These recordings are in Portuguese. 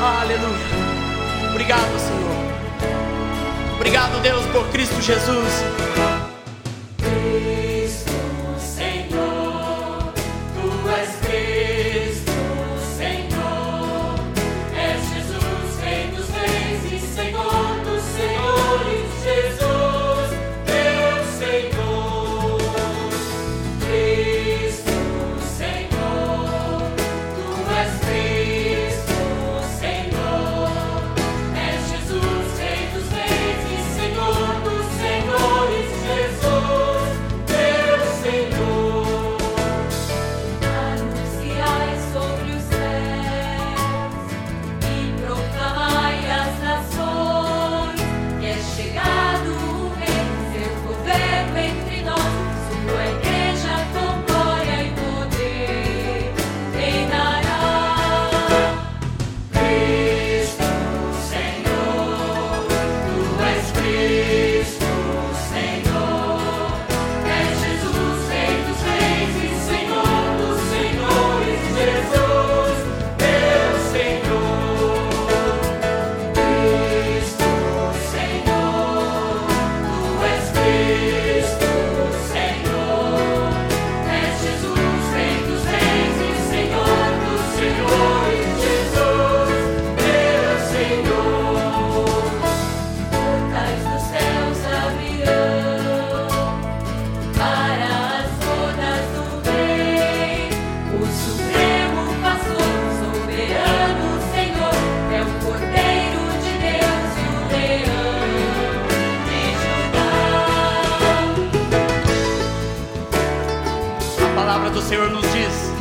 Aleluia. Obrigado, Senhor. Obrigado, Deus, por Cristo Jesus. Cristo. palavra do Senhor nos diz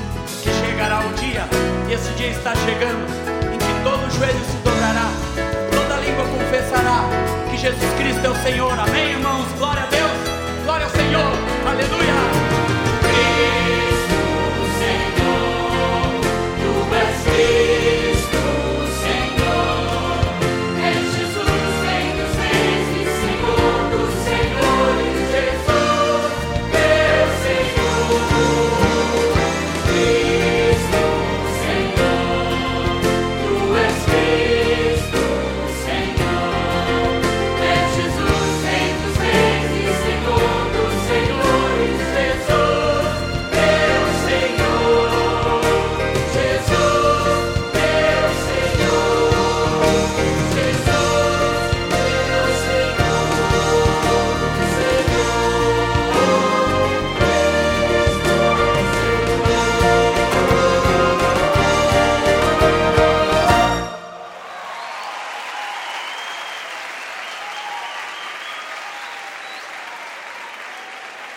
que chegará o dia, e esse dia está chegando, em que todo joelho se dobrará, toda língua confessará que Jesus Cristo é o Senhor. Amém.